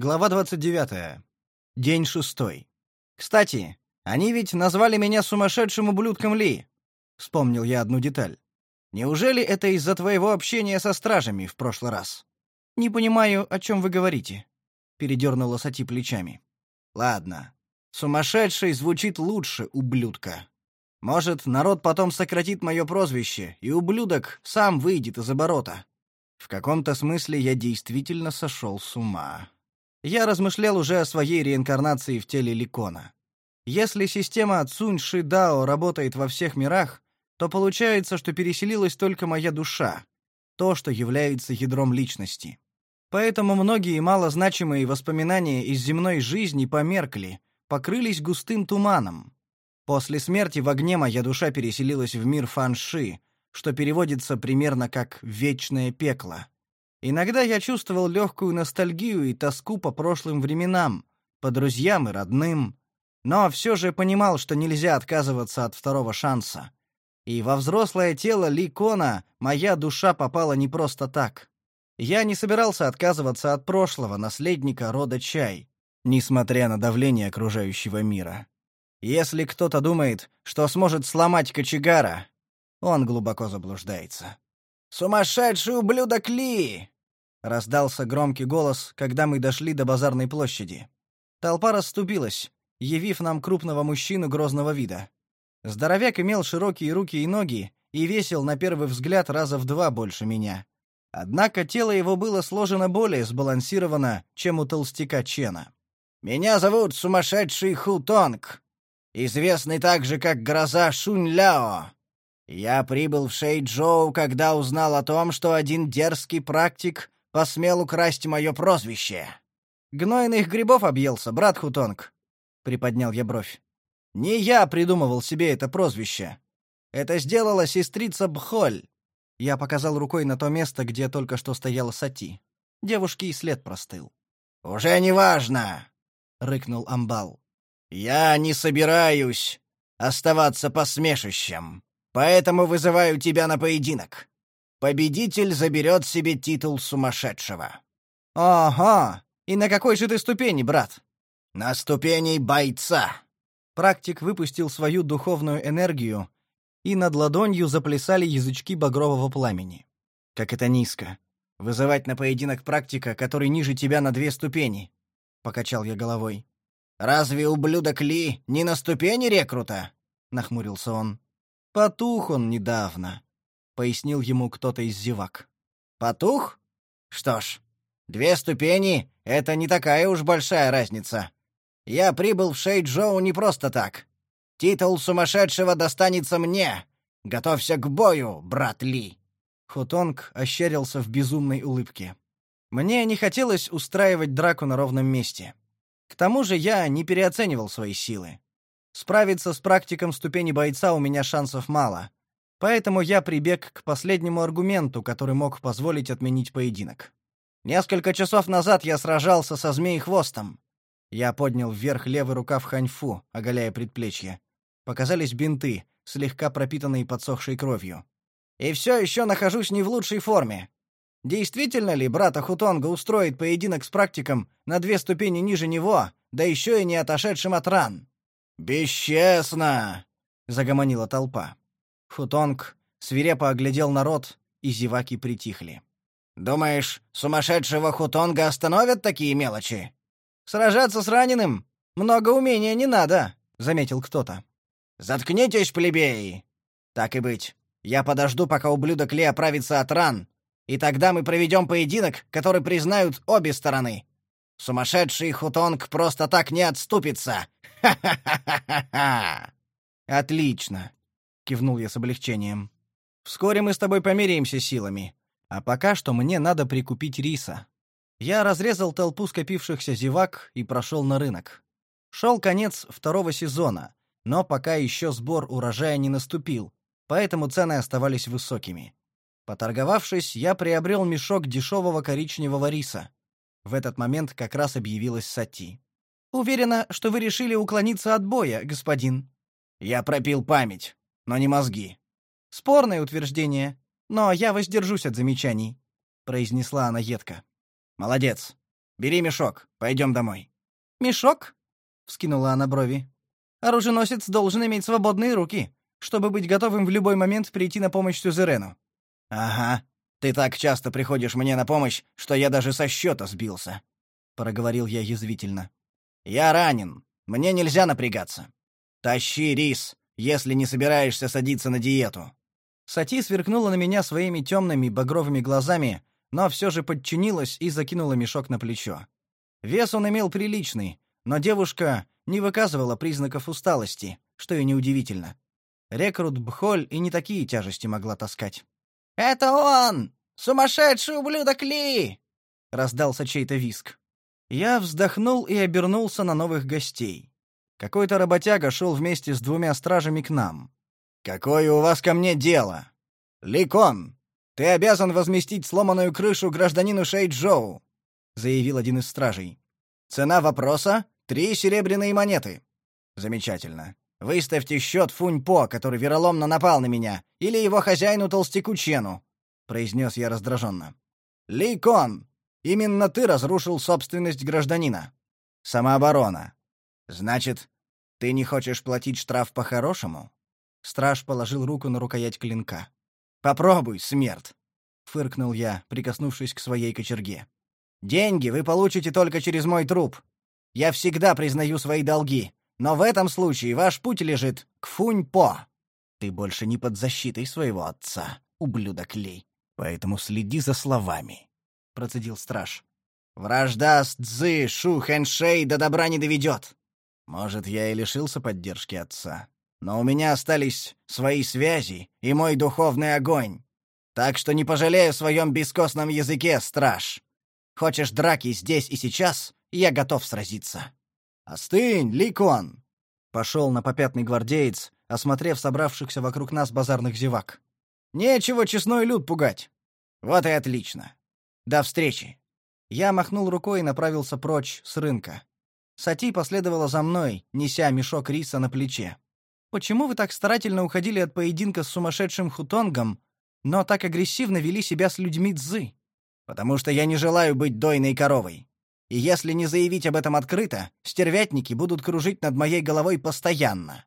Глава 29. День шестой. Кстати, они ведь назвали меня сумасшедшим ублюдком Ли. Вспомнил я одну деталь. Неужели это из-за твоего общения со стражами в прошлый раз? Не понимаю, о чем вы говорите. Передернула Сати плечами. Ладно. Сумасшедший звучит лучше ублюдка. Может, народ потом сократит мое прозвище, и ублюдок сам выйдет из оборота. В каком-то смысле я действительно сошел с ума. Я размышлял уже о своей реинкарнации в теле Ликона. Если система Цунь Ши Дао работает во всех мирах, то получается, что переселилась только моя душа, то, что является ядром личности. Поэтому многие малозначимые воспоминания из земной жизни померкли, покрылись густым туманом. После смерти в огне моя душа переселилась в мир Фанши, что переводится примерно как «вечное пекло». Иногда я чувствовал легкую ностальгию и тоску по прошлым временам, по друзьям и родным, но все же понимал, что нельзя отказываться от второго шанса. И во взрослое тело Ликона моя душа попала не просто так. Я не собирался отказываться от прошлого наследника рода Чай, несмотря на давление окружающего мира. Если кто-то думает, что сможет сломать кочегара, он глубоко заблуждается. «Сумасшедший ублюдок Ли!» — раздался громкий голос, когда мы дошли до базарной площади. Толпа расступилась, явив нам крупного мужчину грозного вида. Здоровяк имел широкие руки и ноги и весил на первый взгляд раза в два больше меня. Однако тело его было сложено более сбалансированно, чем у толстяка Чена. «Меня зовут Сумасшедший Хутонг, известный также как Гроза Шунь-Ляо. Я прибыл в Шейчжоу, когда узнал о том, что один дерзкий практик посмел украсть мое прозвище. Гнойных грибов объелся, брат Хутонг, приподнял я бровь. Не я придумывал себе это прозвище. Это сделала сестрица Бхоль. Я показал рукой на то место, где только что стояла Сати. Девушке и след простыл. Уже не важно, рыкнул Амбал. Я не собираюсь оставаться посмешищем. Поэтому вызываю тебя на поединок. Победитель заберет себе титул сумасшедшего. Ага. И на какой же ты ступени, брат? На ступени бойца. Практик выпустил свою духовную энергию, и над ладонью заплясали язычки багрового пламени. Как это низко. Вызывать на поединок практика, который ниже тебя на две ступени. Покачал я головой. Разве ублюдок Ли не на ступени рекрута? Нахмурился он. Потух он недавно, пояснил ему кто-то из зевак. Потух? Что ж, две ступени это не такая уж большая разница. Я прибыл в Шейджоу не просто так. Титул сумасшедшего достанется мне. Готовься к бою, брат Ли. Хутонг ощерился в безумной улыбке. Мне не хотелось устраивать драку на ровном месте. К тому же я не переоценивал свои силы. Справиться с практиком ступени бойца у меня шансов мало. Поэтому я прибег к последнему аргументу, который мог позволить отменить поединок. Несколько часов назад я сражался со змеей-хвостом. Я поднял вверх левый рукав ханьфу, оголяя предплечье. Показались бинты, слегка пропитанные подсохшей кровью. И все еще нахожусь не в лучшей форме. Действительно ли брата Хутонга устроит поединок с практиком на две ступени ниже него, да еще и не отошедшим от ран? «Бесчестно!» — загомонила толпа. Футонг свирепо оглядел народ, и зеваки притихли. «Думаешь, сумасшедшего Хутонга остановят такие мелочи?» «Сражаться с раненым? Много умения не надо», — заметил кто-то. «Заткнитесь, плебеи!» «Так и быть. Я подожду, пока ублюдок Ли оправится от ран, и тогда мы проведем поединок, который признают обе стороны. Сумасшедший Хутонг просто так не отступится. Ха-ха-ха-ха-ха. Отлично, кивнул я с облегчением. Вскоре мы с тобой померяемся силами. А пока что мне надо прикупить риса. Я разрезал толпу скопившихся зевак и прошел на рынок. Шел конец второго сезона, но пока еще сбор урожая не наступил, поэтому цены оставались высокими. Поторговавшись, я приобрел мешок дешевого коричневого риса. В этот момент как раз объявилась Сати. Уверена, что вы решили уклониться от боя, господин. Я пропил память, но не мозги. Спорное утверждение, но я воздержусь от замечаний, произнесла она едко. Молодец. Бери мешок, пойдем домой». «Мешок?» — вскинула она брови. «Оруженосец должен иметь свободные руки, чтобы быть готовым в любой момент прийти на помощь Сюзерену». «Ага, ты так часто приходишь мне на помощь, что я даже со счета сбился», — проговорил я язвительно. «Я ранен, мне нельзя напрягаться. Тащи рис, если не собираешься садиться на диету». Сати сверкнула на меня своими темными багровыми глазами, но все же подчинилась и закинула мешок на плечо. Вес он имел приличный, но девушка не выказывала признаков усталости, что и неудивительно. Рекрут Бхоль и не такие тяжести могла таскать. «Это он! Сумасшедший ублюдок Ли!» — раздался чей-то виск. Я вздохнул и обернулся на новых гостей. Какой-то работяга шел вместе с двумя стражами к нам. «Какое у вас ко мне дело? Ликон, ты обязан возместить сломанную крышу гражданину Шейджоу», — заявил один из стражей. «Цена вопроса — три серебряные монеты». «Замечательно. Выставьте счет Фунь-По, который вероломно напал на меня, или его хозяину Толстяку Чену», — произнес я раздраженно. «Ли Кон, именно ты разрушил собственность гражданина. Самооборона. Значит, ты не хочешь платить штраф по-хорошему?» Страж положил руку на рукоять клинка. «Попробуй, смерть!» — фыркнул я, прикоснувшись к своей кочерге. «Деньги вы получите только через мой труп. Я всегда признаю свои долги, но в этом случае ваш путь лежит к Фунь-По. Ты больше не под защитой своего отца, ублюдок Ли, поэтому следи за словами», — процедил страж. «Вражда с Цзы, Шу, Хэншей до добра не доведет. Может, я и лишился поддержки отца, но у меня остались свои связи и мой духовный огонь. Так что не пожалею в своем бескостном языке, страж. Хочешь драки здесь и сейчас, я готов сразиться. Остынь, Ликон!» Пошел на попятный гвардеец, осмотрев собравшихся вокруг нас базарных зевак. «Нечего честной люд пугать. Вот и отлично. До встречи!» Я махнул рукой и направился прочь с рынка. Сати последовала за мной, неся мешок риса на плече. Почему вы так старательно уходили от поединка с сумасшедшим хутонгом, но так агрессивно вели себя с людьми Цзы? Потому что я не желаю быть дойной коровой. И если не заявить об этом открыто, стервятники будут кружить над моей головой постоянно.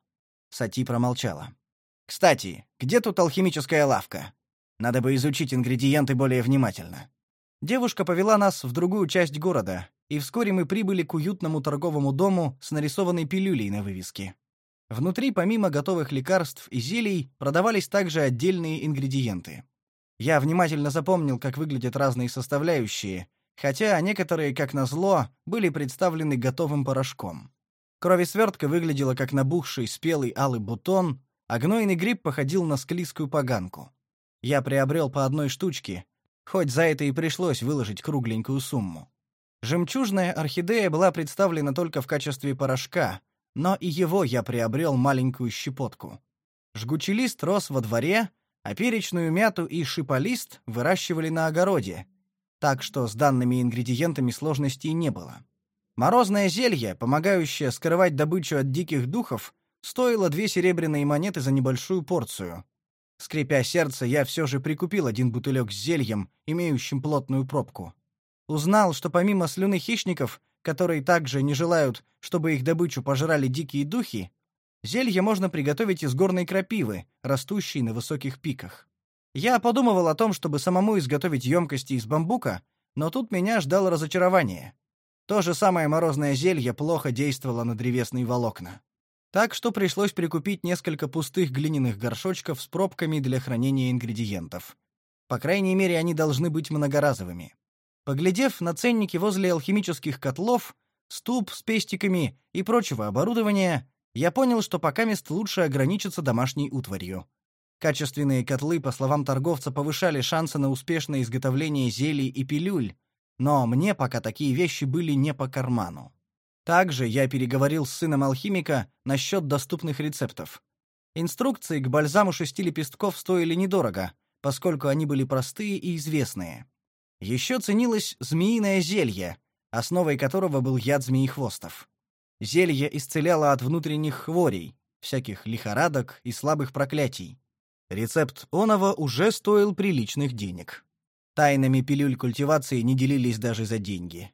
Сати промолчала. Кстати, где тут алхимическая лавка? Надо бы изучить ингредиенты более внимательно. Девушка повела нас в другую часть города, и вскоре мы прибыли к уютному торговому дому с нарисованной пилюлей на вывеске. Внутри, помимо готовых лекарств и зелий, продавались также отдельные ингредиенты. Я внимательно запомнил, как выглядят разные составляющие, хотя некоторые, как назло, были представлены готовым порошком. Кровесвертка выглядела как набухший спелый алый бутон, а гнойный гриб походил на склизкую поганку. Я приобрел по одной штучке, хоть за это и пришлось выложить кругленькую сумму. Жемчужная орхидея была представлена только в качестве порошка, но и его я приобрел маленькую щепотку. Жгучий лист рос во дворе, а перечную мяту и шиполист выращивали на огороде, так что с данными ингредиентами сложностей не было. Морозное зелье, помогающее скрывать добычу от диких духов, стоило две серебряные монеты за небольшую порцию. Скрипя сердце, я все же прикупил один бутылек с зельем, имеющим плотную пробку. Узнал, что помимо слюны хищников которые также не желают, чтобы их добычу пожрали дикие духи, зелье можно приготовить из горной крапивы, растущей на высоких пиках. Я подумывал о том, чтобы самому изготовить емкости из бамбука, но тут меня ждало разочарование. То же самое морозное зелье плохо действовало на древесные волокна. Так что пришлось прикупить несколько пустых глиняных горшочков с пробками для хранения ингредиентов. По крайней мере, они должны быть многоразовыми. Поглядев на ценники возле алхимических котлов, ступ с пестиками и прочего оборудования, я понял, что пока мест лучше ограничиться домашней утварью. Качественные котлы, по словам торговца, повышали шансы на успешное изготовление зелий и пилюль, но мне пока такие вещи были не по карману. Также я переговорил с сыном алхимика насчет доступных рецептов. Инструкции к бальзаму шести лепестков стоили недорого, поскольку они были простые и известные. Еще ценилось змеиное зелье, основой которого был яд змеихвостов. Зелье исцеляло от внутренних хворей, всяких лихорадок и слабых проклятий. Рецепт оного уже стоил приличных денег. Тайнами пилюль культивации не делились даже за деньги.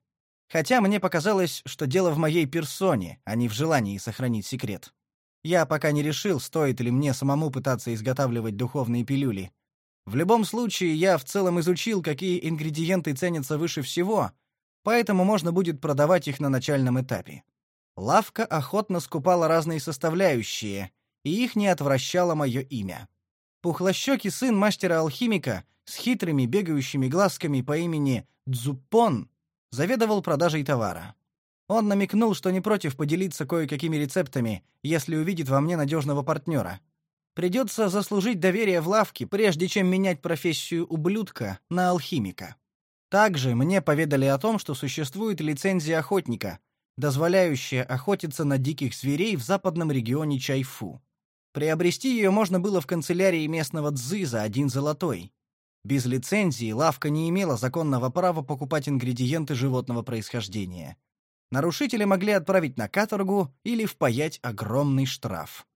Хотя мне показалось, что дело в моей персоне, а не в желании сохранить секрет. Я пока не решил, стоит ли мне самому пытаться изготавливать духовные пилюли. В любом случае, я в целом изучил, какие ингредиенты ценятся выше всего, поэтому можно будет продавать их на начальном этапе. Лавка охотно скупала разные составляющие, и их не отвращало мое имя. Пухлощёкий сын мастера-алхимика с хитрыми бегающими глазками по имени Дзупон заведовал продажей товара. Он намекнул, что не против поделиться кое-какими рецептами, если увидит во мне надежного партнера. Придется заслужить доверие в лавке, прежде чем менять профессию ублюдка на алхимика. Также мне поведали о том, что существует лицензия охотника, дозволяющая охотиться на диких зверей в западном регионе Чайфу. Приобрести ее можно было в канцелярии местного дзы за один золотой. Без лицензии лавка не имела законного права покупать ингредиенты животного происхождения. Нарушители могли отправить на каторгу или впаять огромный штраф.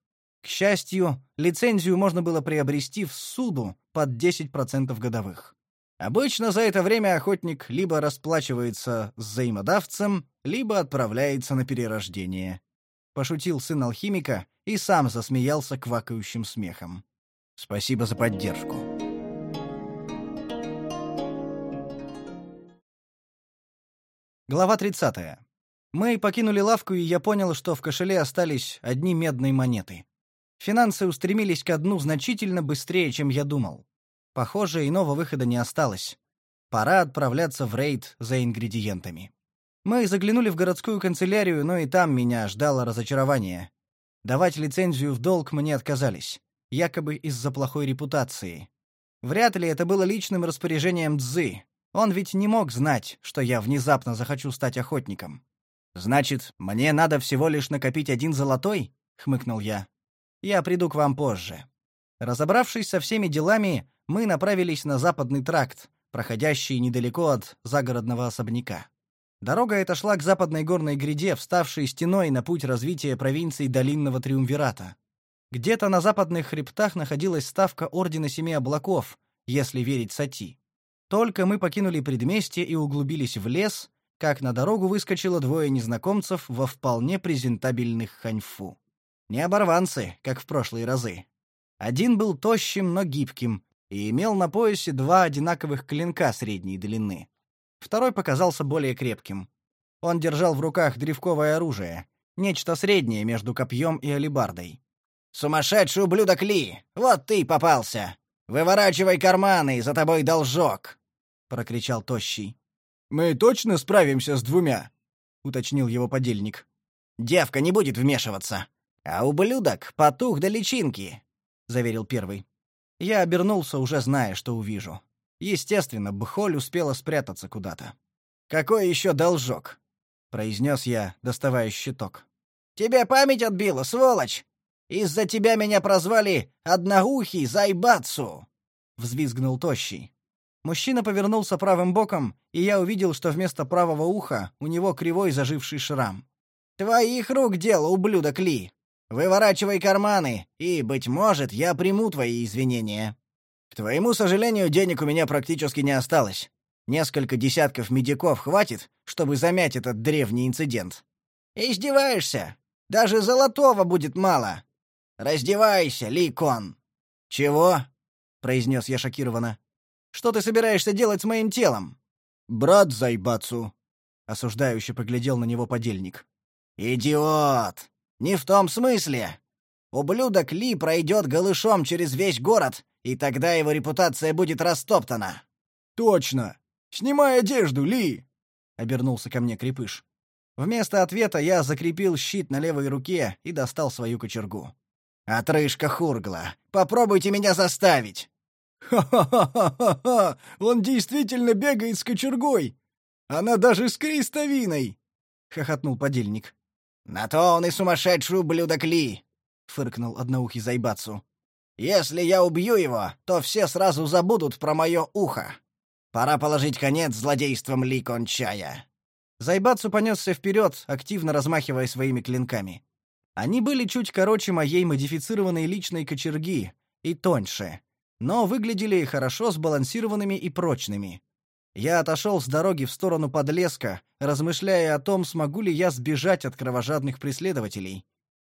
К счастью, лицензию можно было приобрести в суду под 10% годовых. Обычно за это время охотник либо расплачивается с взаимодавцем, либо отправляется на перерождение. Пошутил сын алхимика и сам засмеялся квакающим смехом. Спасибо за поддержку. Глава 30. Мы покинули лавку, и я понял, что в кошеле остались одни медные монеты. Финансы устремились ко дну значительно быстрее, чем я думал. Похоже, иного выхода не осталось. Пора отправляться в рейд за ингредиентами. Мы заглянули в городскую канцелярию, но и там меня ждало разочарование. Давать лицензию в долг мне отказались, якобы из-за плохой репутации. Вряд ли это было личным распоряжением Цзы. Он ведь не мог знать, что я внезапно захочу стать охотником. Значит, мне надо всего лишь накопить один золотой? хмыкнул я. Я приду к вам позже. Разобравшись со всеми делами, мы направились на западный тракт, проходящий недалеко от загородного особняка. Дорога эта шла к западной горной гряде, вставшей стеной на путь развития провинций Долинного Триумвирата. Где-то на западных хребтах находилась ставка Ордена Семи Облаков, если верить Сати. Только мы покинули предместье и углубились в лес, как на дорогу выскочило двое незнакомцев во вполне презентабельных ханьфу. Не оборванцы, как в прошлые разы. Один был тощим, но гибким, и имел на поясе два одинаковых клинка средней длины. Второй показался более крепким. Он держал в руках древковое оружие, нечто среднее между копьем и алебардой. «Сумасшедший ублюдок Ли! Вот ты попался! Выворачивай карманы, за тобой должок!» — прокричал Тощий. Мы точно справимся с двумя, уточнил его подельник. Девка не будет вмешиваться, а ублюдок потух до личинки, заверил первый. Я обернулся, уже зная, что увижу. Естественно, Бхоль успела спрятаться куда-то. Какой еще должок? произнес я, доставая щиток. Тебе память отбила, сволочь. Из-за тебя меня прозвали одноухий Зайбацу, взвизгнул тощий. Мужчина повернулся правым боком, и я увидел, что вместо правого уха у него кривой заживший шрам. Твоих рук дело, ублюдок Ли. Выворачивай карманы, и быть может, я приму твои извинения. К твоему сожалению, денег у меня практически не осталось. Несколько десятков медиков хватит, чтобы замять этот древний инцидент. Издеваешься? Даже золотого будет мало. Раздевайся, Ли Кон. Чего? произнес я шокированно. Что ты собираешься делать с моим телом? Брат Зайбацу, осуждающе поглядел на него подельник. Идиот. Не в том смысле. Ублюдок Ли пройдет голышом через весь город, и тогда его репутация будет растоптана. Точно. Снимай одежду, Ли, обернулся ко мне крепыш. Вместо ответа я закрепил щит на левой руке и достал свою кочергу. Отрыжка Хургла, попробуйте меня заставить. «Ха-ха-ха-ха-ха! Он действительно бегает с кочергой! Она даже с крестовиной!» — хохотнул подельник. «На то он и сумасшедший ублюдок Ли!» — фыркнул одноухий Зайбацу. «Если я убью его, то все сразу забудут про мое ухо. Пора положить конец злодействам Ли Кончая». Зайбацу понесся вперед, активно размахивая своими клинками. Они были чуть короче моей модифицированной личной кочерги и тоньше, но выглядели хорошо сбалансированными и прочными. Я отошел с дороги в сторону подлеска, размышляя о том, смогу ли я сбежать от кровожадных преследователей.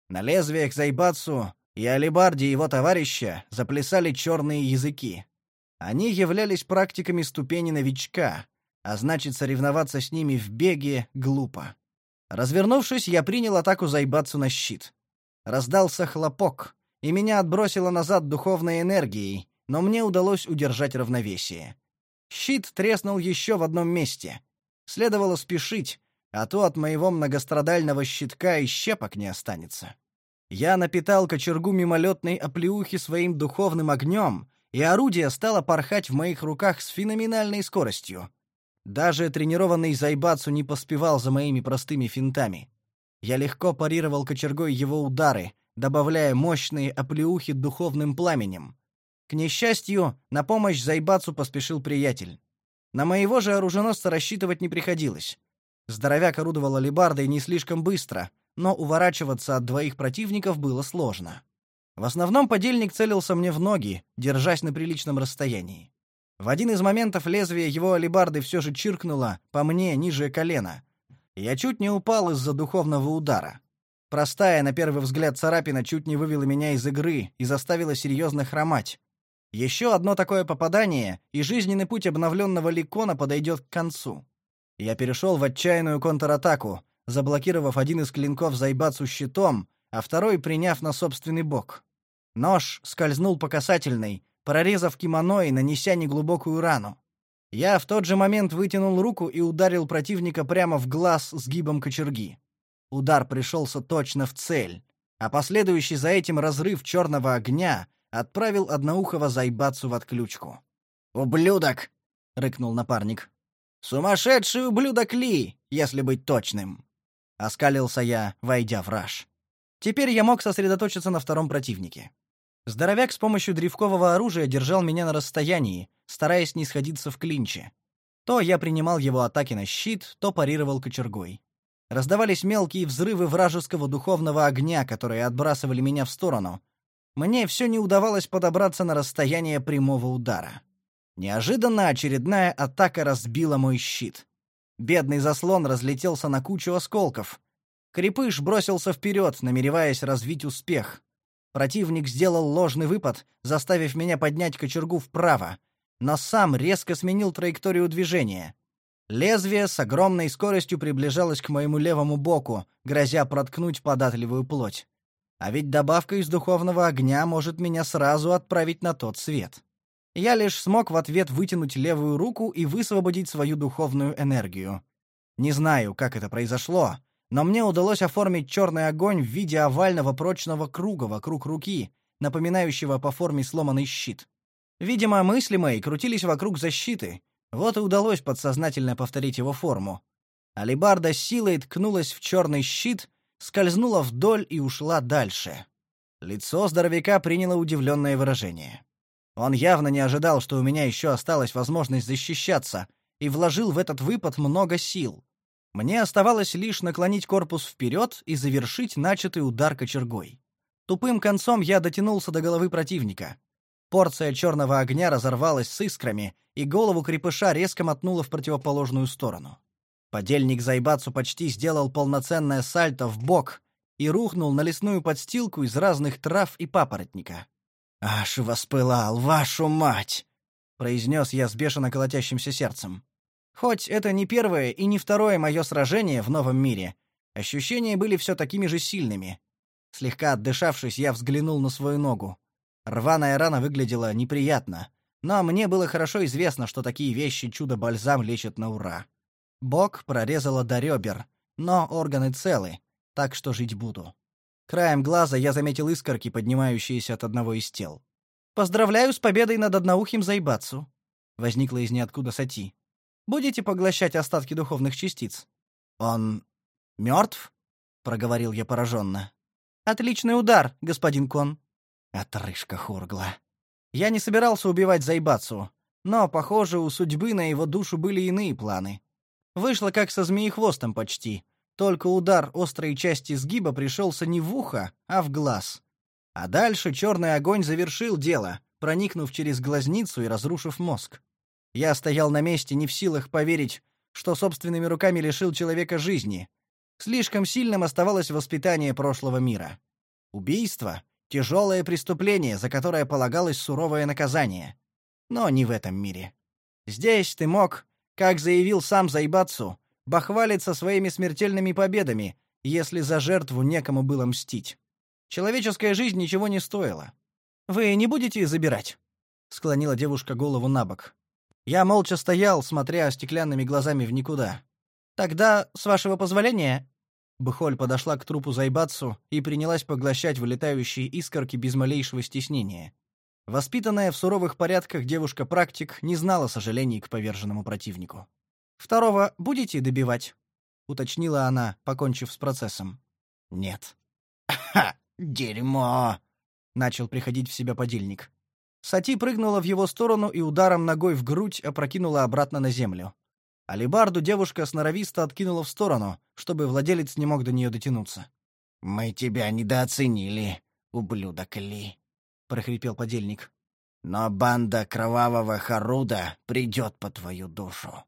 На лезвиях Зайбацу и алебарде его товарища заплясали черные языки. Они являлись практиками ступени новичка, а значит, соревноваться с ними в беге глупо. Развернувшись, я принял атаку Зайбацу на щит. Раздался хлопок, и меня отбросило назад духовной энергией, но мне удалось удержать равновесие. Щит треснул еще в одном месте. Следовало спешить, а то от моего многострадального щитка и щепок не останется. Я напитал кочергу мимолетной оплеухи своим духовным огнем, и орудие стало порхать в моих руках с феноменальной скоростью. Даже тренированный Зайбацу не поспевал за моими простыми финтами. Я легко парировал кочергой его удары, добавляя мощные оплеухи духовным пламенем. К несчастью, на помощь Зайбацу поспешил приятель. На моего же оруженосца рассчитывать не приходилось. Здоровяк орудовал алебардой не слишком быстро, но уворачиваться от двоих противников было сложно. В основном подельник целился мне в ноги, держась на приличном расстоянии. В один из моментов лезвие его алебарды все же чиркнуло по мне ниже колена. Я чуть не упал из-за духовного удара. Простая, на первый взгляд, царапина чуть не вывела меня из игры и заставила серьезно хромать. Еще одно такое попадание, и жизненный путь обновленного Ликона подойдет к концу. Я перешел в отчаянную контратаку, заблокировав один из клинков Зайбацу щитом, а второй приняв на собственный бок. Нож скользнул по касательной, прорезав кимоно и нанеся неглубокую рану. Я в тот же момент вытянул руку и ударил противника прямо в глаз сгибом кочерги. Удар пришелся точно в цель, а последующий за этим разрыв черного огня отправил одноухого Зайбацу в отключку. «Ублюдок!» — рыкнул напарник. «Сумасшедший ублюдок Ли, если быть точным!» Оскалился я, войдя в раж. Теперь я мог сосредоточиться на втором противнике. Здоровяк с помощью древкового оружия держал меня на расстоянии, стараясь не сходиться в клинче. То я принимал его атаки на щит, то парировал кочергой. Раздавались мелкие взрывы вражеского духовного огня, которые отбрасывали меня в сторону. Мне все не удавалось подобраться на расстояние прямого удара. Неожиданно очередная атака разбила мой щит. Бедный заслон разлетелся на кучу осколков. Крепыш бросился вперед, намереваясь развить успех. Противник сделал ложный выпад, заставив меня поднять кочергу вправо, но сам резко сменил траекторию движения. Лезвие с огромной скоростью приближалось к моему левому боку, грозя проткнуть податливую плоть. А ведь добавка из духовного огня может меня сразу отправить на тот свет. Я лишь смог в ответ вытянуть левую руку и высвободить свою духовную энергию. Не знаю, как это произошло, но мне удалось оформить черный огонь в виде овального прочного круга вокруг руки, напоминающего по форме сломанный щит. Видимо, мысли мои крутились вокруг защиты, вот и удалось подсознательно повторить его форму. Алибарда силой ткнулась в черный щит, скользнула вдоль и ушла дальше. Лицо здоровяка приняло удивленное выражение. Он явно не ожидал, что у меня еще осталась возможность защищаться, и вложил в этот выпад много сил. Мне оставалось лишь наклонить корпус вперед и завершить начатый удар кочергой. Тупым концом я дотянулся до головы противника. Порция черного огня разорвалась с искрами, и голову крепыша резко мотнула в противоположную сторону. Подельник Зайбацу почти сделал полноценное сальто в бок и рухнул на лесную подстилку из разных трав и папоротника. «Аж воспылал, вашу мать!» — произнес я с бешено колотящимся сердцем. Хоть это не первое и не второе мое сражение в новом мире, ощущения были все такими же сильными. Слегка отдышавшись, я взглянул на свою ногу. Рваная рана выглядела неприятно, но мне было хорошо известно, что такие вещи чудо-бальзам лечат на ура. Бок прорезало до ребер, но органы целы, так что жить буду. Краем глаза я заметил искорки, поднимающиеся от одного из тел. «Поздравляю с победой над одноухим Зайбацу!» — возникла из ниоткуда Сати. Будете поглощать остатки духовных частиц? Он мертв? проговорил я пораженно. Отличный удар, господин Кон. Отрыжка Хургла. Я не собирался убивать Зайбацу, но, похоже, у судьбы на его душу были иные планы. Вышло как со змеехвостом почти, только удар острой части сгиба пришелся не в ухо, а в глаз. А дальше черный огонь завершил дело, проникнув через глазницу и разрушив мозг. Я стоял на месте, не в силах поверить, что собственными руками лишил человека жизни. Слишком сильным оставалось воспитание прошлого мира. Убийство — тяжелое преступление, за которое полагалось суровое наказание. Но не в этом мире. Здесь ты мог, как заявил сам Зайбацу, бахвалиться своими смертельными победами, если за жертву некому было мстить. Человеческая жизнь ничего не стоила. Вы не будете забирать? склонила девушка голову набок. Я молча стоял, смотря стеклянными глазами в никуда. Тогда, с вашего позволения, Бхоль подошла к трупу Зайбацу и принялась поглощать вылетающие искорки без малейшего стеснения. Воспитанная в суровых порядках девушка-практик не знала сожалений к поверженному противнику. «Второго будете добивать?» — уточнила она, покончив с процессом. «Нет». «Ха! Дерьмо!» — начал приходить в себя подельник. Сати прыгнула в его сторону и ударом ногой в грудь опрокинула обратно на землю. Алибарду девушка сноровисто откинула в сторону, чтобы владелец не мог до нее дотянуться. «Мы тебя недооценили, ублюдок Ли», — прохрипел подельник. «Но банда Кровавого Харуда придет по твою душу».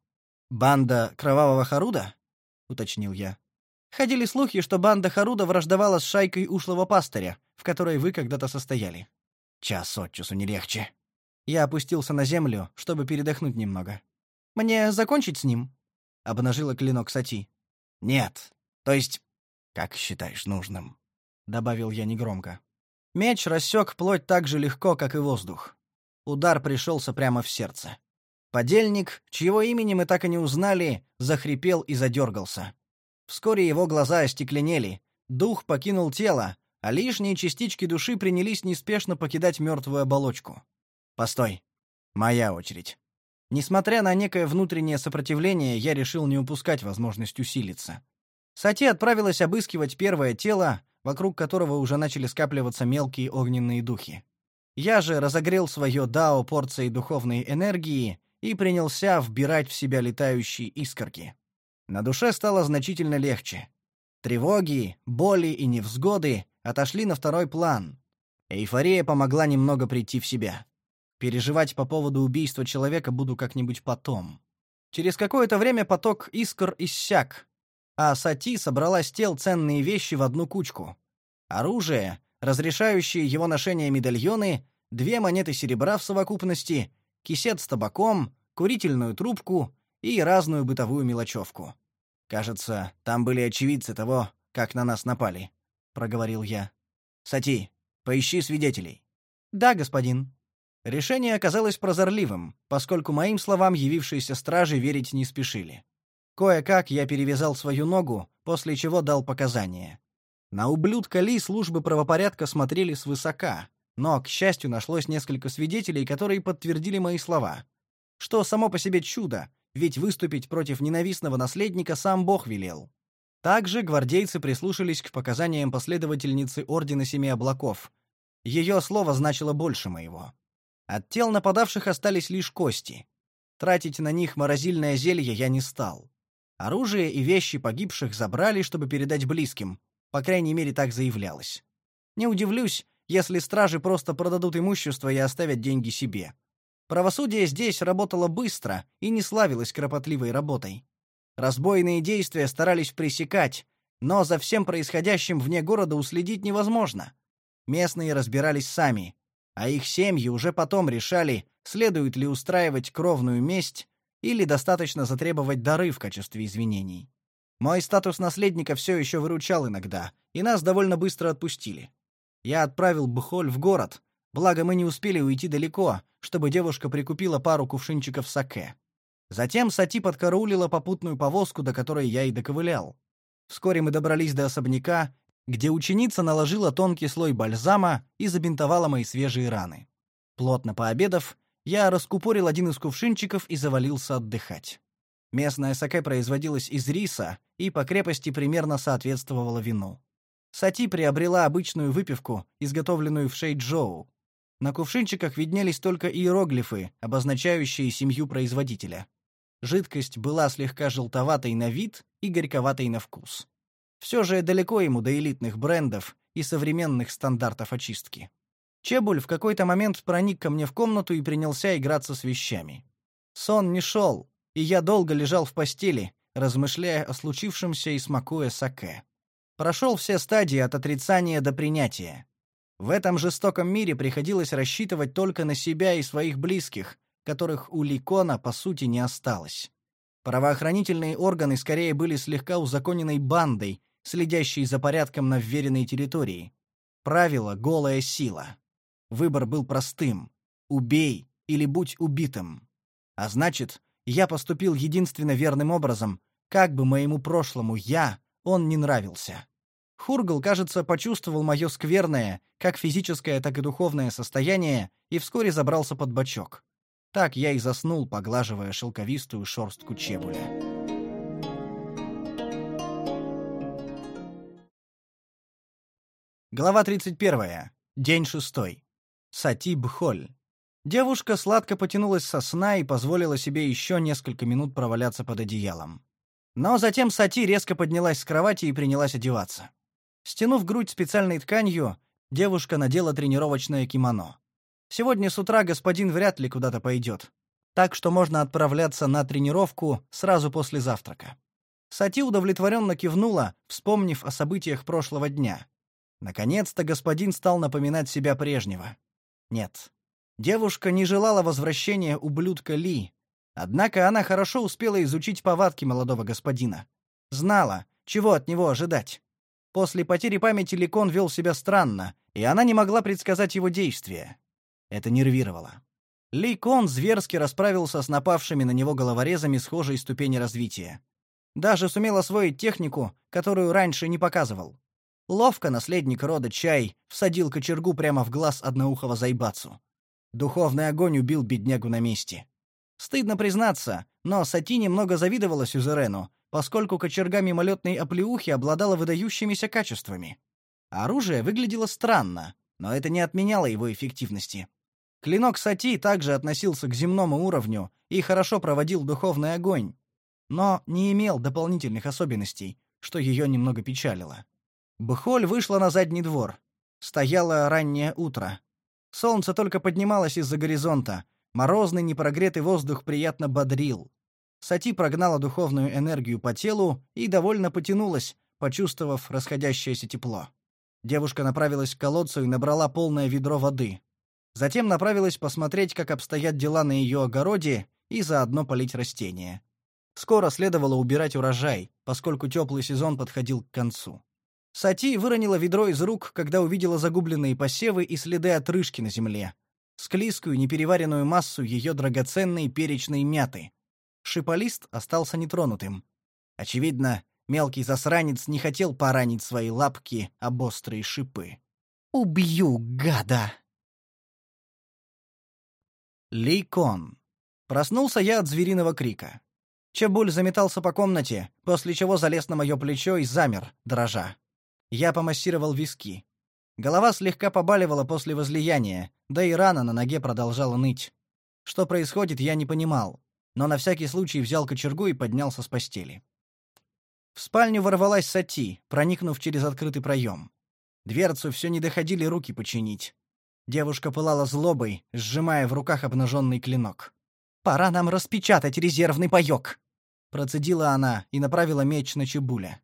«Банда Кровавого Харуда?» — уточнил я. «Ходили слухи, что банда Харуда враждовала с шайкой ушлого пастыря, в которой вы когда-то состояли». «Час от часу не легче». Я опустился на землю, чтобы передохнуть немного. Мне закончить с ним? обнажила клинок Сати. Нет. То есть, как считаешь нужным, добавил я негромко. Меч рассек плоть так же легко, как и воздух. Удар пришелся прямо в сердце. Подельник, чьего имени мы так и не узнали, захрипел и задергался. Вскоре его глаза остекленели, дух покинул тело, а лишние частички души принялись неспешно покидать мертвую оболочку. Постой. Моя очередь. Несмотря на некое внутреннее сопротивление, я решил не упускать возможность усилиться. Сати отправилась обыскивать первое тело, вокруг которого уже начали скапливаться мелкие огненные духи. Я же разогрел свое дао порцией духовной энергии и принялся вбирать в себя летающие искорки. На душе стало значительно легче. Тревоги, боли и невзгоды отошли на второй план. Эйфория помогла немного прийти в себя. Переживать по поводу убийства человека буду как-нибудь потом. Через какое-то время поток искр иссяк, а Сати собрала с тел ценные вещи в одну кучку. Оружие, разрешающие его ношение медальоны, две монеты серебра в совокупности, кисет с табаком, курительную трубку и разную бытовую мелочевку. Кажется, там были очевидцы того, как на нас напали, проговорил я. Сати, поищи свидетелей. Да, господин. Решение оказалось прозорливым, поскольку моим словам явившиеся стражи верить не спешили. Кое-как я перевязал свою ногу, после чего дал показания. На ублюдка Ли службы правопорядка смотрели свысока, но, к счастью, нашлось несколько свидетелей, которые подтвердили мои слова. Что само по себе чудо, ведь выступить против ненавистного наследника сам Бог велел. Также гвардейцы прислушались к показаниям последовательницы Ордена Семи Облаков. Ее слово значило больше моего. От тел нападавших остались лишь кости. Тратить на них морозильное зелье я не стал. Оружие и вещи погибших забрали, чтобы передать близким. По крайней мере, так заявлялось. Не удивлюсь, если стражи просто продадут имущество и оставят деньги себе. Правосудие здесь работало быстро и не славилось кропотливой работой. Разбойные действия старались пресекать, но за всем происходящим вне города уследить невозможно. Местные разбирались сами, а их семьи уже потом решали, следует ли устраивать кровную месть или достаточно затребовать дары в качестве извинений. Мой статус наследника все еще выручал иногда, и нас довольно быстро отпустили. Я отправил Бхоль в город, благо мы не успели уйти далеко, чтобы девушка прикупила пару кувшинчиков саке. Затем Сати подкараулила попутную повозку, до которой я и доковылял. Вскоре мы добрались до особняка где ученица наложила тонкий слой бальзама и забинтовала мои свежие раны. Плотно пообедав, я раскупорил один из кувшинчиков и завалился отдыхать. Местное саке производилось из риса и по крепости примерно соответствовало вину. Сати приобрела обычную выпивку, изготовленную в Шэйчжоу. На кувшинчиках виднелись только иероглифы, обозначающие семью производителя. Жидкость была слегка желтоватой на вид и горьковатой на вкус. Все же далеко ему до элитных брендов и современных стандартов очистки. Чебуль в какой-то момент проник ко мне в комнату и принялся играться с вещами. Сон не шел, и я долго лежал в постели, размышляя о случившемся и смакуя саке. Прошел все стадии от отрицания до принятия. В этом жестоком мире приходилось рассчитывать только на себя и своих близких, которых у Ликона по сути не осталось. Правоохранительные органы скорее были слегка узаконенной бандой, следящей за порядком на вверенной территории. Правило — голая сила. Выбор был простым — убей или будь убитым. А значит, я поступил единственно верным образом, как бы моему прошлому «я» он не нравился. Хургл, кажется, почувствовал мое скверное, как физическое, так и духовное состояние, и вскоре забрался под бочок. Так я и заснул, поглаживая шелковистую шерстку чебуля. Глава 31. День шестой. Сати Бхоль. Девушка сладко потянулась со сна и позволила себе еще несколько минут проваляться под одеялом. Но затем Сати резко поднялась с кровати и принялась одеваться. Стянув грудь специальной тканью, девушка надела тренировочное кимоно. Сегодня с утра господин вряд ли куда-то пойдет, так что можно отправляться на тренировку сразу после завтрака. Сати удовлетворенно кивнула, вспомнив о событиях прошлого дня. Наконец-то господин стал напоминать себя прежнего. Нет. Девушка не желала возвращения ублюдка Ли, однако она хорошо успела изучить повадки молодого господина. Знала, чего от него ожидать. После потери памяти Ликон вел себя странно, и она не могла предсказать его действия. Это нервировало. Ликон зверски расправился с напавшими на него головорезами схожей ступени развития. Даже сумел освоить технику, которую раньше не показывал. Ловко наследник рода Чай всадил кочергу прямо в глаз одноухого Зайбацу. Духовный огонь убил беднягу на месте. Стыдно признаться, но Сати немного завидовала Сюзерену, поскольку кочерга мимолетной оплеухи обладала выдающимися качествами. Оружие выглядело странно, но это не отменяло его эффективности. Клинок Сати также относился к земному уровню и хорошо проводил духовный огонь, но не имел дополнительных особенностей, что ее немного печалило. Бхоль вышла на задний двор. Стояло раннее утро. Солнце только поднималось из-за горизонта. Морозный непрогретый воздух приятно бодрил. Сати прогнала духовную энергию по телу и довольно потянулась, почувствовав расходящееся тепло. Девушка направилась к колодцу и набрала полное ведро воды. Затем направилась посмотреть, как обстоят дела на ее огороде, и заодно полить растения. Скоро следовало убирать урожай, поскольку теплый сезон подходил к концу. Сати выронила ведро из рук, когда увидела загубленные посевы и следы отрыжки на земле. Склизкую, непереваренную массу ее драгоценной перечной мяты. Шиполист остался нетронутым. Очевидно, мелкий засранец не хотел поранить свои лапки об острые шипы. «Убью, гада!» Лейкон. Проснулся я от звериного крика. Чебуль заметался по комнате, после чего залез на мое плечо и замер, дрожа. Я помассировал виски. Голова слегка побаливала после возлияния, да и рана на ноге продолжала ныть. Что происходит, я не понимал но на всякий случай взял кочергу и поднялся с постели. В спальню ворвалась Сати, проникнув через открытый проем. Дверцу все не доходили руки починить. Девушка пылала злобой, сжимая в руках обнаженный клинок. «Пора нам распечатать резервный паёк!» Процедила она и направила меч на Чебуля.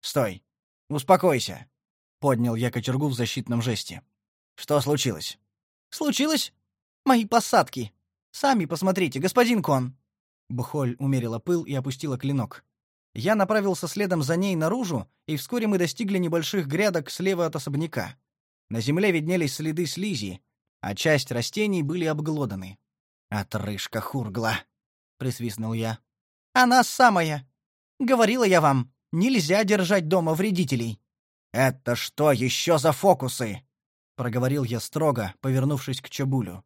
«Стой! Успокойся!» Поднял я кочергу в защитном жесте. «Что случилось?» «Случилось? Мои посадки. Сами посмотрите, господин Кон!» Бухоль умерила пыл и опустила клинок. Я направился следом за ней наружу, и вскоре мы достигли небольших грядок слева от особняка. На земле виднелись следы слизи, а часть растений были обглоданы. «Отрыжка хургла!» — присвистнул я. «Она самая! Говорила я вам, нельзя держать дома вредителей!» «Это что еще за фокусы?» — проговорил я строго, повернувшись к Чабулю.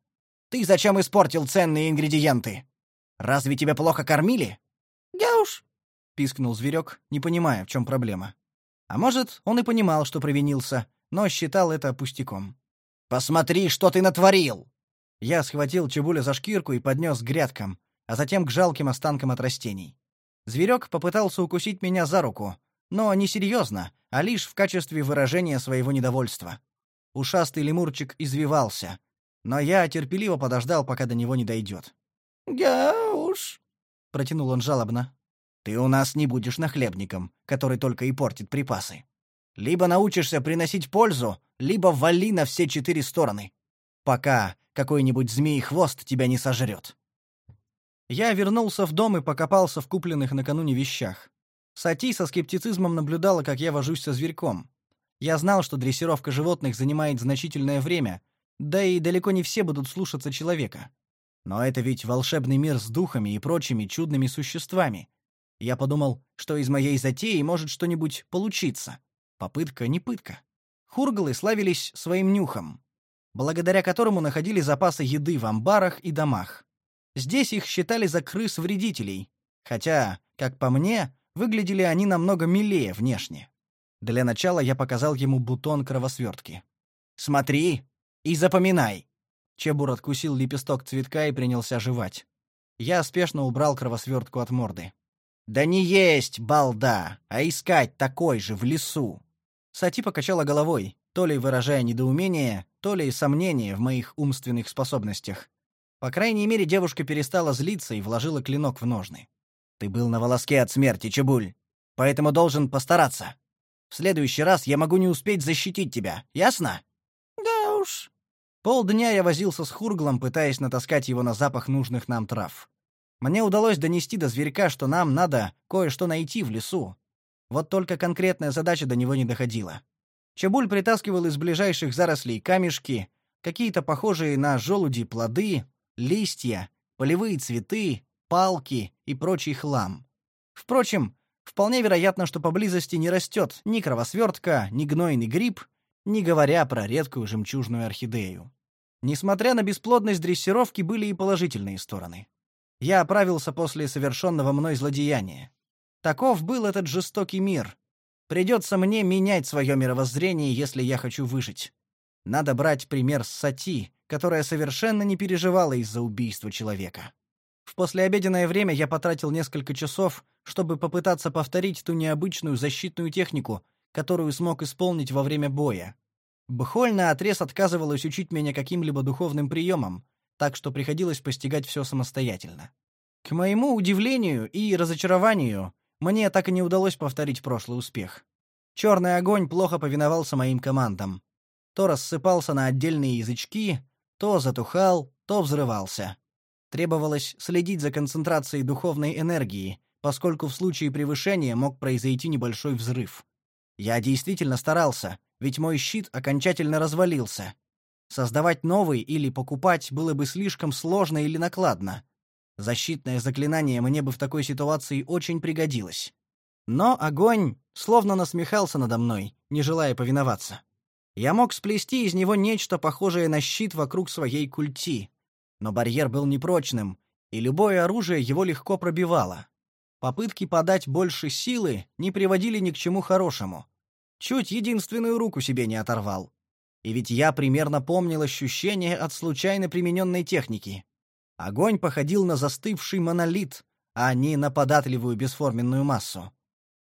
«Ты зачем испортил ценные ингредиенты?» Разве тебя плохо кормили?» «Я уж...» — пискнул зверек, не понимая, в чем проблема. А может, он и понимал, что провинился, но считал это пустяком. «Посмотри, что ты натворил!» Я схватил Чебуля за шкирку и поднес к грядкам, а затем к жалким останкам от растений. Зверек попытался укусить меня за руку, но не серьезно, а лишь в качестве выражения своего недовольства. Ушастый лемурчик извивался, но я терпеливо подождал, пока до него не дойдет. «Я уж», — протянул он жалобно. «Ты у нас не будешь нахлебником, который только и портит припасы. Либо научишься приносить пользу, либо вали на все четыре стороны, пока какой-нибудь змей-хвост тебя не сожрет». Я вернулся в дом и покопался в купленных накануне вещах. Сати со скептицизмом наблюдала, как я вожусь со зверьком. Я знал, что дрессировка животных занимает значительное время, да и далеко не все будут слушаться человека. Но это ведь волшебный мир с духами и прочими чудными существами. Я подумал, что из моей затеи может что-нибудь получиться. Попытка не пытка. Хурглы славились своим нюхом, благодаря которому находили запасы еды в амбарах и домах. Здесь их считали за крыс-вредителей, хотя, как по мне, выглядели они намного милее внешне. Для начала я показал ему бутон кровосвертки. «Смотри и запоминай!» Чебур откусил лепесток цветка и принялся жевать. Я спешно убрал кровосвертку от морды. «Да не есть, балда, а искать такой же в лесу!» Сати покачала головой, то ли выражая недоумение, то ли сомнение в моих умственных способностях. По крайней мере, девушка перестала злиться и вложила клинок в ножны. «Ты был на волоске от смерти, Чебуль, поэтому должен постараться. В следующий раз я могу не успеть защитить тебя, ясно?» «Да уж». Полдня я возился с Хурглом, пытаясь натаскать его на запах нужных нам трав. Мне удалось донести до зверька, что нам надо кое-что найти в лесу. Вот только конкретная задача до него не доходила. Чебуль притаскивал из ближайших зарослей камешки, какие-то похожие на желуди плоды, листья, полевые цветы, палки и прочий хлам. Впрочем, вполне вероятно, что поблизости не растет ни кровосвертка, ни гнойный гриб, не говоря про редкую жемчужную орхидею. Несмотря на бесплодность дрессировки, были и положительные стороны. Я оправился после совершенного мной злодеяния. Таков был этот жестокий мир. Придется мне менять свое мировоззрение, если я хочу выжить. Надо брать пример с Сати, которая совершенно не переживала из-за убийства человека. В послеобеденное время я потратил несколько часов, чтобы попытаться повторить ту необычную защитную технику, которую смог исполнить во время боя. Бхоль наотрез отказывалась учить меня каким-либо духовным приемам, так что приходилось постигать все самостоятельно. К моему удивлению и разочарованию, мне так и не удалось повторить прошлый успех. Черный огонь плохо повиновался моим командам то рассыпался на отдельные язычки, то затухал, то взрывался. Требовалось следить за концентрацией духовной энергии, поскольку в случае превышения мог произойти небольшой взрыв. Я действительно старался, ведь мой щит окончательно развалился. Создавать новый или покупать было бы слишком сложно или накладно. Защитное заклинание мне бы в такой ситуации очень пригодилось. Но огонь словно насмехался надо мной, не желая повиноваться. Я мог сплести из него нечто похожее на щит вокруг своей культи, но барьер был непрочным, и любое оружие его легко пробивало. Попытки подать больше силы не приводили ни к чему хорошему. Чуть единственную руку себе не оторвал. И ведь я примерно помнил ощущение от случайно примененной техники. Огонь походил на застывший монолит, а не на податливую бесформенную массу.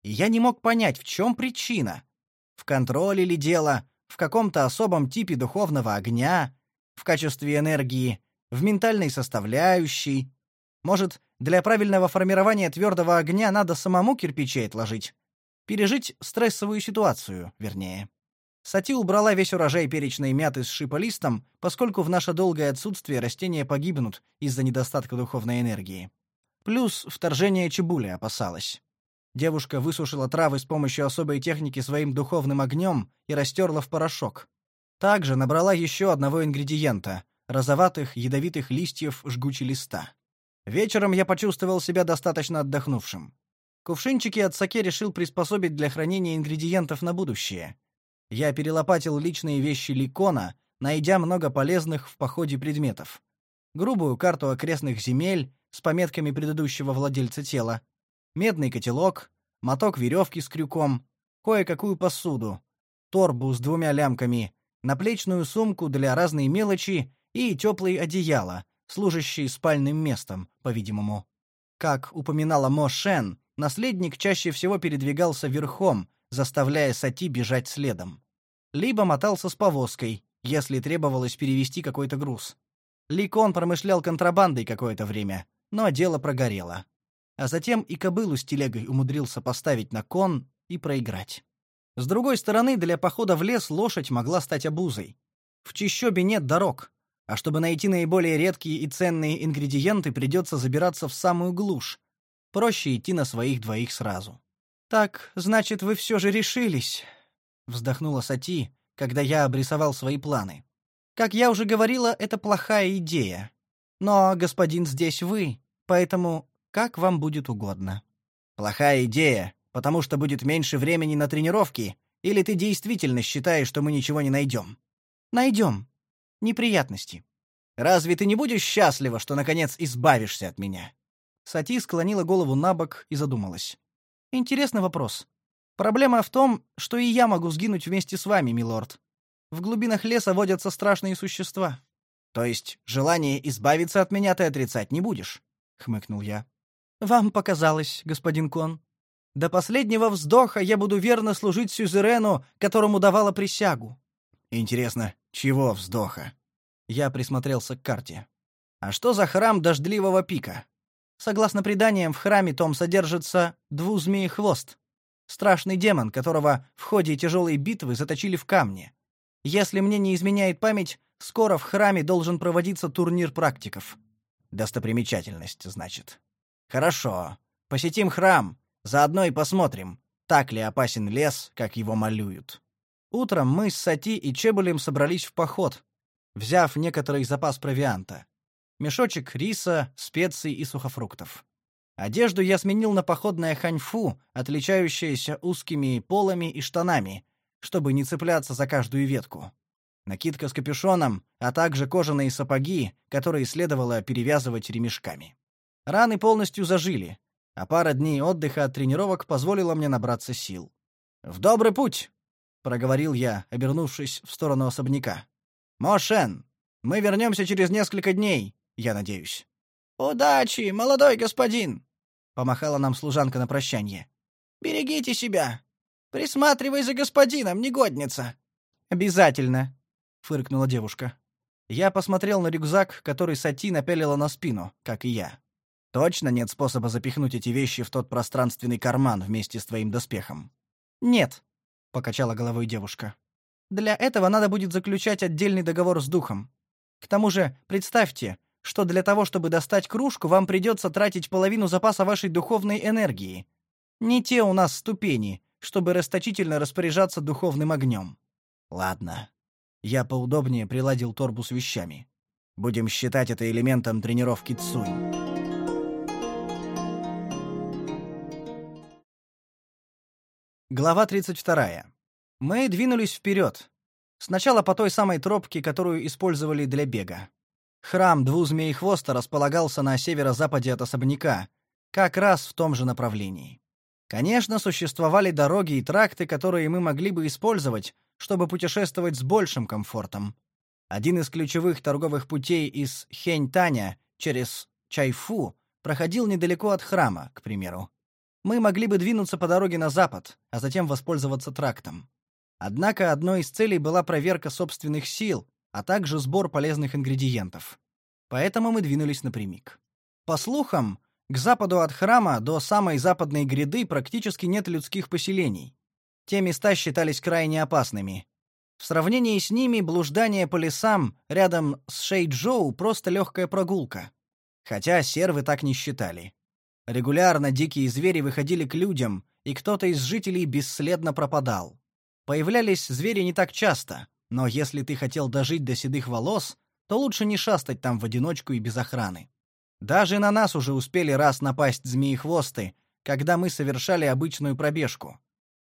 И я не мог понять, в чем причина. В контроле ли дело, в каком-то особом типе духовного огня, в качестве энергии, в ментальной составляющей. Может, для правильного формирования твердого огня надо самому кирпичей отложить? Пережить стрессовую ситуацию, вернее. Сати убрала весь урожай перечной мяты с шиполистом, поскольку в наше долгое отсутствие растения погибнут из-за недостатка духовной энергии. Плюс вторжение чебули опасалась. Девушка высушила травы с помощью особой техники своим духовным огнем и растерла в порошок. Также набрала еще одного ингредиента — розоватых ядовитых листьев жгучей листа. Вечером я почувствовал себя достаточно отдохнувшим. Кувшинчики от саке решил приспособить для хранения ингредиентов на будущее. Я перелопатил личные вещи Ликона, найдя много полезных в походе предметов. Грубую карту окрестных земель с пометками предыдущего владельца тела, медный котелок, моток веревки с крюком, кое-какую посуду, торбу с двумя лямками, наплечную сумку для разной мелочи и теплые одеяла, служащие спальным местом, по-видимому. Как упоминала Мо Шен, наследник чаще всего передвигался верхом, заставляя Сати бежать следом. Либо мотался с повозкой, если требовалось перевести какой-то груз. Ликон промышлял контрабандой какое-то время, но дело прогорело. А затем и кобылу с телегой умудрился поставить на кон и проиграть. С другой стороны, для похода в лес лошадь могла стать обузой. В чищобе нет дорог, а чтобы найти наиболее редкие и ценные ингредиенты, придется забираться в самую глушь. Проще идти на своих двоих сразу. Так, значит, вы все же решились, вздохнула Сати, когда я обрисовал свои планы. Как я уже говорила, это плохая идея. Но господин здесь вы, поэтому как вам будет угодно. Плохая идея, потому что будет меньше времени на тренировки, или ты действительно считаешь, что мы ничего не найдем? Найдем. Неприятности. Разве ты не будешь счастлива, что наконец избавишься от меня? Сати склонила голову набок и задумалась. Интересный вопрос. Проблема в том, что и я могу сгинуть вместе с вами, милорд. В глубинах леса водятся страшные существа. То есть желание избавиться от меня ты отрицать не будешь, хмыкнул я. Вам показалось, господин Кон. До последнего вздоха я буду верно служить сюзерену, которому давала присягу. Интересно, чего вздоха? Я присмотрелся к карте. А что за храм дождливого пика? Согласно преданиям, в храме том содержится двузмеехвост, страшный демон, которого в ходе тяжелой битвы заточили в камне. Если мне не изменяет память, скоро в храме должен проводиться турнир практиков. Достопримечательность, значит. Хорошо. Посетим храм, заодно и посмотрим, так ли опасен лес, как его малюют. Утром мы с Сати и Чебулем собрались в поход, взяв некоторый запас провианта. Мешочек риса, специй и сухофруктов. Одежду я сменил на походное ханьфу, отличающееся узкими полами и штанами, чтобы не цепляться за каждую ветку. Накидка с капюшоном, а также кожаные сапоги, которые следовало перевязывать ремешками. Раны полностью зажили, а пара дней отдыха от тренировок позволила мне набраться сил. «В добрый путь!» — проговорил я, обернувшись в сторону особняка. «Мошен, мы вернемся через несколько дней, я надеюсь». «Удачи, молодой господин!» — помахала нам служанка на прощание. «Берегите себя!» Присматривай за господином, негодница. Обязательно, фыркнула девушка. Я посмотрел на рюкзак, который Сати напялила на спину, как и я. Точно нет способа запихнуть эти вещи в тот пространственный карман вместе с твоим доспехом. Нет, покачала головой девушка. Для этого надо будет заключать отдельный договор с духом. К тому же, представьте, что для того, чтобы достать кружку, вам придется тратить половину запаса вашей духовной энергии. Не те у нас ступени, чтобы расточительно распоряжаться духовным огнем. Ладно. Я поудобнее приладил торбу с вещами. Будем считать это элементом тренировки Цунь. Глава 32. Мы двинулись вперед. Сначала по той самой тропке, которую использовали для бега. Храм Двузмеихвоста располагался на северо-западе от особняка, как раз в том же направлении. Конечно, существовали дороги и тракты, которые мы могли бы использовать, чтобы путешествовать с большим комфортом. Один из ключевых торговых путей из Хэньтаня через Чайфу проходил недалеко от храма, к примеру. Мы могли бы двинуться по дороге на запад, а затем воспользоваться трактом. Однако одной из целей была проверка собственных сил, а также сбор полезных ингредиентов. Поэтому мы двинулись напрямик. По слухам, к западу от храма до самой западной гряды практически нет людских поселений. Те места считались крайне опасными. В сравнении с ними блуждание по лесам рядом с Шейджоу просто легкая прогулка. Хотя сервы так не считали. Регулярно дикие звери выходили к людям, и кто-то из жителей бесследно пропадал. Появлялись звери не так часто, но если ты хотел дожить до седых волос, то лучше не шастать там в одиночку и без охраны. Даже на нас уже успели раз напасть змеи-хвосты, когда мы совершали обычную пробежку.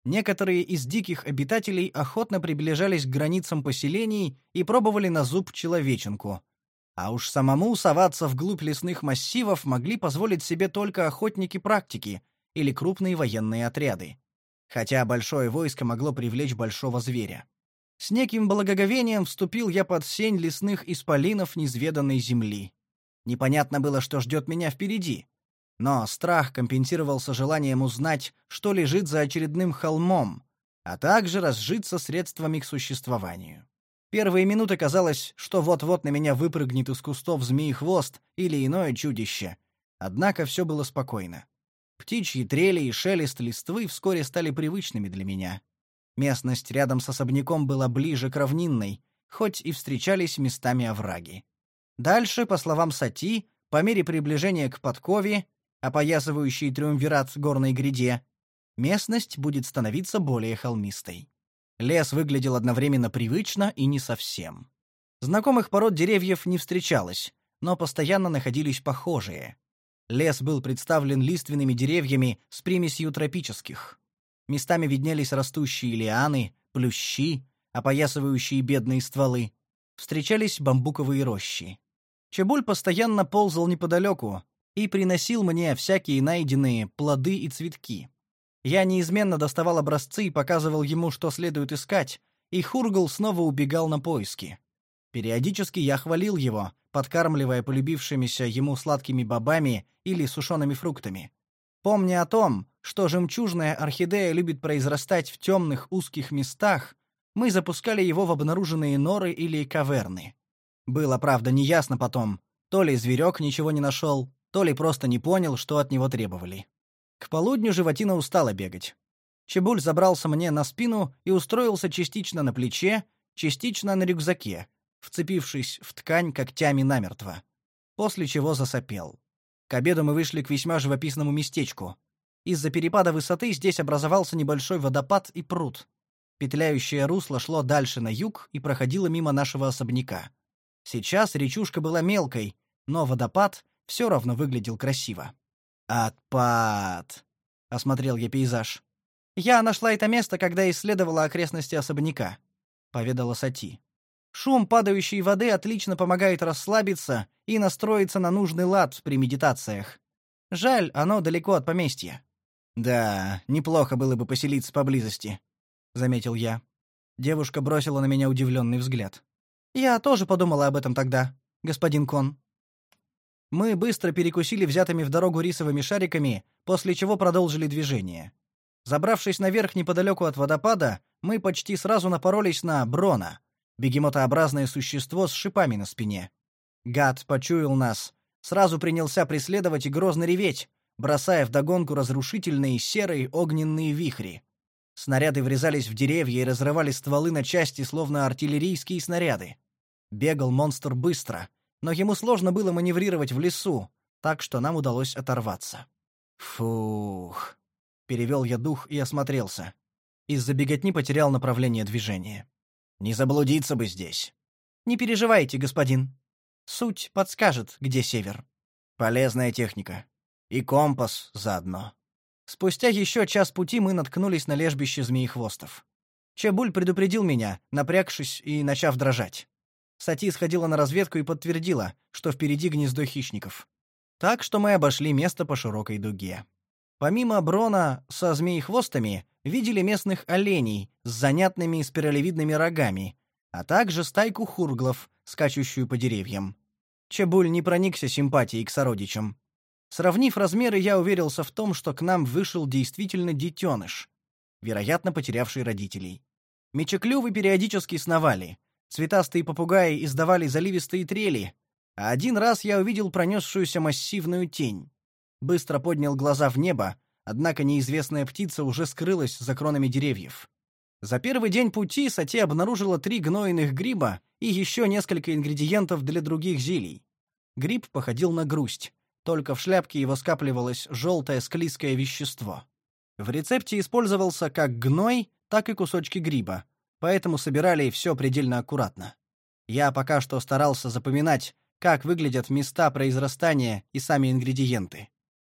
Некоторые из диких обитателей охотно приближались к границам поселений и пробовали на зуб человеченку. А уж самому соваться вглубь лесных массивов могли позволить себе только охотники-практики или крупные военные отряды. Хотя большое войско могло привлечь большого зверя. С неким благоговением вступил я под сень лесных исполинов неизведанной земли. Непонятно было, что ждет меня впереди. Но страх компенсировался желанием узнать, что лежит за очередным холмом, а также разжиться средствами к существованию. Первые минуты казалось, что вот-вот на меня выпрыгнет из кустов змеи-хвост или иное чудище. Однако все было спокойно. Птичьи трели и шелест листвы вскоре стали привычными для меня. Местность рядом с особняком была ближе к равнинной, хоть и встречались местами овраги. Дальше, по словам Сати, по мере приближения к подкове, опоясывающей триумвират горной гряде, местность будет становиться более холмистой. Лес выглядел одновременно привычно и не совсем. Знакомых пород деревьев не встречалось, но постоянно находились похожие. Лес был представлен лиственными деревьями с примесью тропических. Местами виднелись растущие лианы, плющи, опоясывающие бедные стволы. Встречались бамбуковые рощи. Чебуль постоянно ползал неподалеку и приносил мне всякие найденные плоды и цветки. Я неизменно доставал образцы и показывал ему, что следует искать, и Хургл снова убегал на поиски. Периодически я хвалил его, подкармливая полюбившимися ему сладкими бобами или сушеными фруктами. Помня о том, что жемчужная орхидея любит произрастать в темных узких местах, мы запускали его в обнаруженные норы или каверны. Было, правда, неясно потом, то ли зверек ничего не нашел, то ли просто не понял, что от него требовали. К полудню животина устала бегать. Чебуль забрался мне на спину и устроился частично на плече, частично на рюкзаке, вцепившись в ткань когтями намертво. После чего засопел. К обеду мы вышли к весьма живописному местечку. Из-за перепада высоты здесь образовался небольшой водопад и пруд. Петляющее русло шло дальше на юг и проходило мимо нашего особняка. Сейчас речушка была мелкой, но водопад все равно выглядел красиво. «Отпад!» — осмотрел я пейзаж. «Я нашла это место, когда исследовала окрестности особняка», — поведала Сати. Шум падающей воды отлично помогает расслабиться и настроиться на нужный лад при медитациях. Жаль, оно далеко от поместья. Да, неплохо было бы поселиться поблизости, заметил я. Девушка бросила на меня удивленный взгляд. Я тоже подумала об этом тогда, господин Кон. Мы быстро перекусили взятыми в дорогу рисовыми шариками, после чего продолжили движение. Забравшись наверх неподалеку от водопада, мы почти сразу напоролись на Брона, бегемотообразное существо с шипами на спине. Гад почуял нас, сразу принялся преследовать и грозно реветь, бросая вдогонку разрушительные серые огненные вихри. Снаряды врезались в деревья и разрывали стволы на части, словно артиллерийские снаряды. Бегал монстр быстро, но ему сложно было маневрировать в лесу, так что нам удалось оторваться. Фух. Перевел я дух и осмотрелся. Из-за беготни потерял направление движения. Не заблудиться бы здесь. Не переживайте, господин. Суть подскажет, где север. Полезная техника. И компас заодно. Спустя еще час пути мы наткнулись на лежбище змеихвостов. Чебуль предупредил меня, напрягшись и начав дрожать. Сати сходила на разведку и подтвердила, что впереди гнездо хищников. Так что мы обошли место по широкой дуге. Помимо Брона со змеихвостами, видели местных оленей с занятными спиралевидными рогами, а также стайку хурглов, скачущую по деревьям. Чебуль не проникся симпатией к сородичам. Сравнив размеры, я уверился в том, что к нам вышел действительно детеныш, вероятно, потерявший родителей. Мечеклювы периодически сновали. Цветастые попугаи издавали заливистые трели, а один раз я увидел пронесшуюся массивную тень быстро поднял глаза в небо, однако неизвестная птица уже скрылась за кронами деревьев. За первый день пути Сати обнаружила три гнойных гриба и еще несколько ингредиентов для других зелий. Гриб походил на грусть, только в шляпке его скапливалось желтое склизкое вещество. В рецепте использовался как гной, так и кусочки гриба, поэтому собирали все предельно аккуратно. Я пока что старался запоминать, как выглядят места произрастания и сами ингредиенты.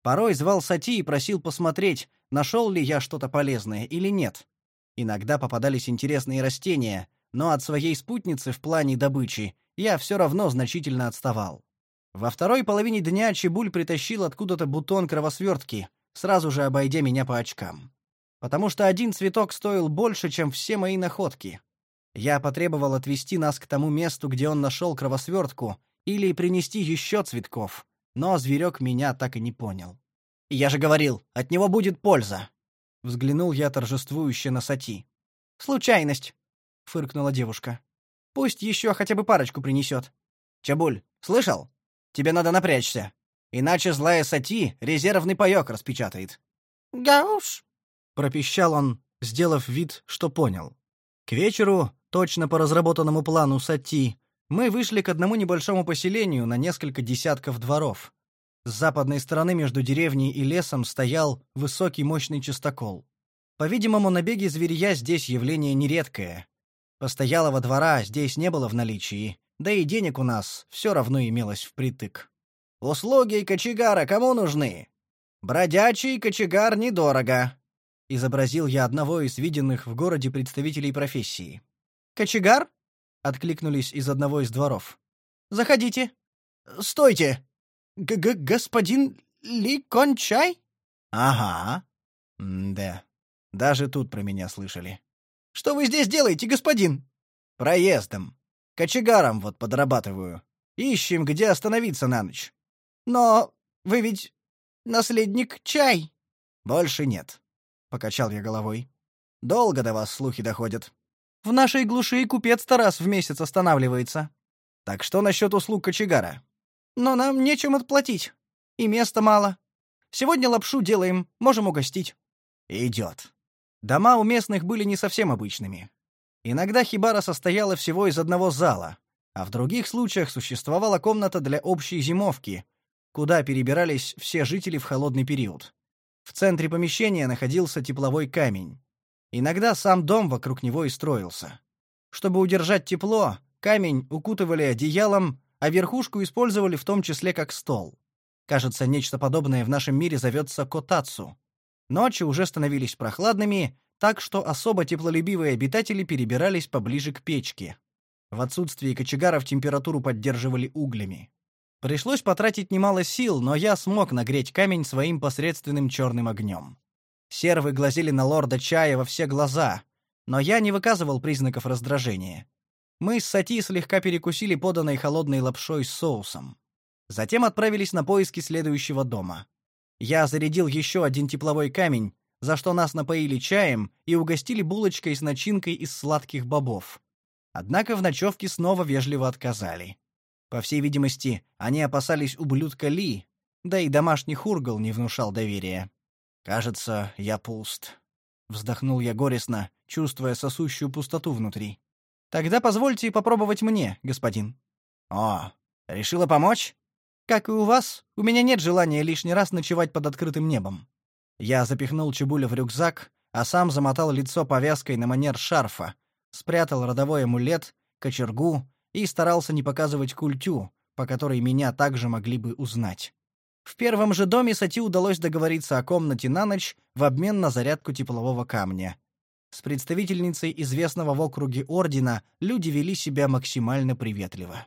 Порой звал Сати и просил посмотреть, нашел ли я что-то полезное или нет. Иногда попадались интересные растения, но от своей спутницы в плане добычи я все равно значительно отставал. Во второй половине дня Чебуль притащил откуда-то бутон кровосвертки, сразу же обойдя меня по очкам. Потому что один цветок стоил больше, чем все мои находки. Я потребовал отвезти нас к тому месту, где он нашел кровосвертку, или принести еще цветков но зверек меня так и не понял. «Я же говорил, от него будет польза!» Взглянул я торжествующе на Сати. «Случайность!» — фыркнула девушка. «Пусть еще хотя бы парочку принесет. Чабуль, слышал? Тебе надо напрячься. Иначе злая Сати резервный паёк распечатает». «Гауш!» — пропищал он, сделав вид, что понял. К вечеру, точно по разработанному плану Сати, мы вышли к одному небольшому поселению на несколько десятков дворов. С западной стороны между деревней и лесом стоял высокий мощный частокол. По-видимому, набеги зверья здесь явление нередкое. Постоялого двора здесь не было в наличии, да и денег у нас все равно имелось впритык. «Услуги кочегара кому нужны? Бродячий кочегар недорого», — изобразил я одного из виденных в городе представителей профессии. «Кочегар?» — откликнулись из одного из дворов. «Заходите». «Стойте!» Г -г «Господин Ли Кончай?» «Ага. М да. Даже тут про меня слышали. Что вы здесь делаете, господин?» «Проездом. Кочегаром вот подрабатываю. Ищем, где остановиться на ночь». «Но вы ведь наследник Чай?» «Больше нет», — покачал я головой. «Долго до вас слухи доходят». «В нашей глуши купец-то раз в месяц останавливается». «Так что насчет услуг кочегара?» «Но нам нечем отплатить. И места мало. Сегодня лапшу делаем, можем угостить». «Идет». Дома у местных были не совсем обычными. Иногда хибара состояла всего из одного зала, а в других случаях существовала комната для общей зимовки, куда перебирались все жители в холодный период. В центре помещения находился тепловой камень. Иногда сам дом вокруг него и строился. Чтобы удержать тепло, камень укутывали одеялом, а верхушку использовали в том числе как стол. Кажется, нечто подобное в нашем мире зовется котацу. Ночи уже становились прохладными, так что особо теплолюбивые обитатели перебирались поближе к печке. В отсутствие кочегаров температуру поддерживали углями. Пришлось потратить немало сил, но я смог нагреть камень своим посредственным черным огнем. Сервы глазели на лорда Чая во все глаза, но я не выказывал признаков раздражения. Мы с Сати слегка перекусили поданной холодной лапшой с соусом. Затем отправились на поиски следующего дома. Я зарядил еще один тепловой камень, за что нас напоили чаем и угостили булочкой с начинкой из сладких бобов. Однако в ночевке снова вежливо отказали. По всей видимости, они опасались ублюдка Ли, да и домашний хургал не внушал доверия. «Кажется, я пуст», — вздохнул я горестно, чувствуя сосущую пустоту внутри. «Тогда позвольте попробовать мне, господин». «О, решила помочь?» «Как и у вас, у меня нет желания лишний раз ночевать под открытым небом». Я запихнул Чебуля в рюкзак, а сам замотал лицо повязкой на манер шарфа, спрятал родовой амулет, кочергу и старался не показывать культю, по которой меня также могли бы узнать. В первом же доме Сати удалось договориться о комнате на ночь в обмен на зарядку теплового камня. С представительницей известного в округе ордена люди вели себя максимально приветливо.